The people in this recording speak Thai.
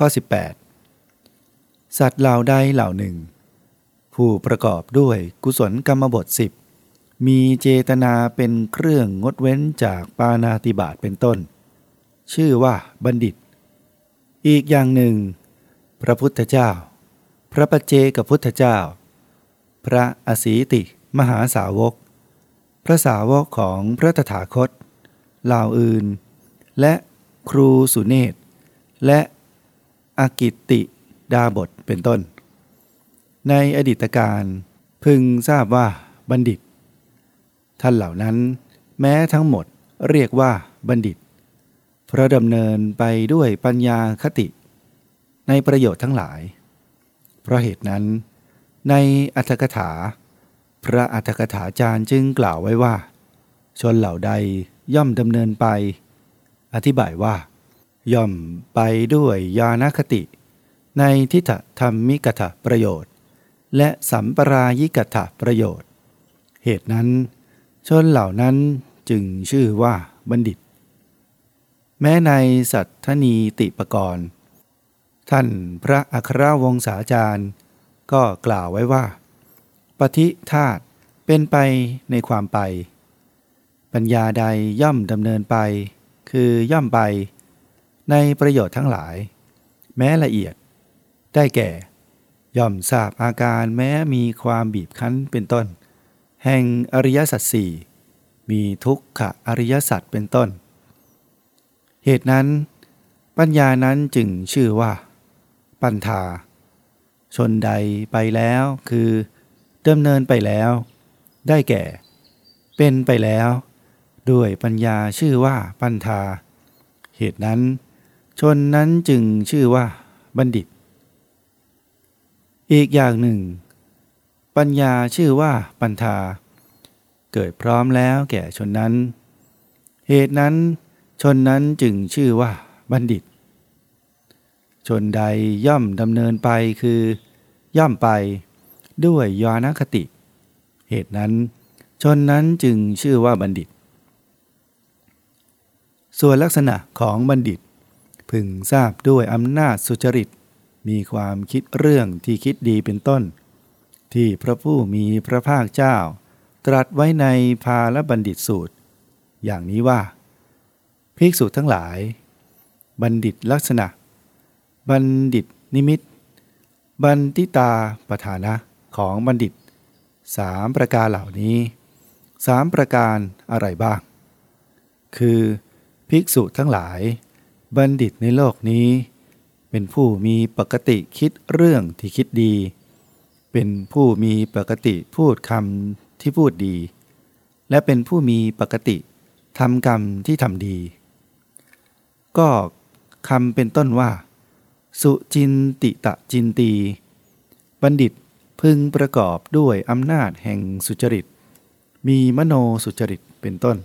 ข้อ 18 สัตว์เหล่าใดเหล่าหนึ่ง ผู้ประกอบด้วยกุศลกรรมบทสิบมีเจตนาเป็นเครื่องงดเว้นจากปานาติบาตเป็นต้น ชื่อว่าบัณฑิต อีกอย่างหนึ่ง พระพุทธเจ้า พระปัจเจกพุทธเจ้า พระอสีติมหาสาวก พระสาวกของพระตถาคตเหล่าอื่น และครูสุเนศและ อากิตติดาบทเป็นต้น ในอดีตการพึงทราบว่าบัณฑิต ท่านเหล่านั้น แม้ทั้งหมดเรียกว่าบัณฑิต เพราะดำเนินไปด้วยปัญญาคติ ในประโยชน์ทั้งหลาย เพราะเหตุนั้น ในอัตถกถา พระอัตถกถาจารย์จึงกล่าวไว้ว่า ชนเหล่าใดย่อมดำเนินไป อธิบายว่า ย่อมไปด้วยญาณคติ ในทิฏฐธรรมิกถประโยชน์ และสัมปรายิกถประโยชน์ เหตุนั้น ชนเหล่านั้นจึงชื่อว่าบัณฑิต แม้ในสัตธนีติปกรณ์ ท่านพระอัครวงศาจารย์ ก็กล่าวไว้ว่า ปฏิธาตเป็นไปในความไป ปัญญาใดย่อมดำเนินไป คือย่อมไป ในประโยชน์ทั้งหลาย แม้ละเอียด ได้แก่ ย่อมทราบอาการแม้มีความบีบคั้นเป็นต้น แห่งอริยสัจสี่มีทุกขะอริยสัจเป็นต้น เหตุนั้น ปัญญานั้นจึงชื่อว่า ปัญธาชนใดไปแล้วคือดำเนินไปแล้ว ได้แก่ เป็นไปแล้ว ด้วยปัญญาชื่อว่าปัญธาเหตุนั้น ชนนั้นจึงชื่อว่าบัณฑิต อีกอย่างหนึ่ง ปัญญาชื่อว่าปัญธา เกิดพร้อมแล้วแก่ชนนั้น เหตุนั้น ชนนั้นจึงชื่อว่าบัณฑิต ชนใดย่อมดำเนินไปคือย่อมไปด้วยยานคติ เหตุนั้น ชนนั้นจึงชื่อว่าบัณฑิต ส่วนลักษณะของบัณฑิต พึงทราบด้วยอำนาจสุจริต มีความคิดเรื่องที่คิดดีเป็นต้น ที่พระผู้มีพระภาคเจ้า ตรัสไว้ในพาลบัณฑิตสูตร อย่างนี้ว่า ภิกษุทั้งหลาย บัณฑิตลักษณะ บัณฑิตนิมิต บัณฑิตาประธานะของบัณฑิตสามประการเหล่านี้สามประการอะไรบ้าง คือ ภิกษุทั้งหลาย บัณฑิตในโลกนี้ เป็นผู้มีปกติคิดเรื่องที่คิดดี เป็นผู้มีปกติพูดคำที่พูดดี และเป็นผู้มีปกติทำกรรมที่ทำดี ก็คำเป็นต้นว่า สุจินติตะจินตี บัณฑิตพึงประกอบด้วยอำนาจแห่งสุจริต มีมโนสุจริตเป็นต้น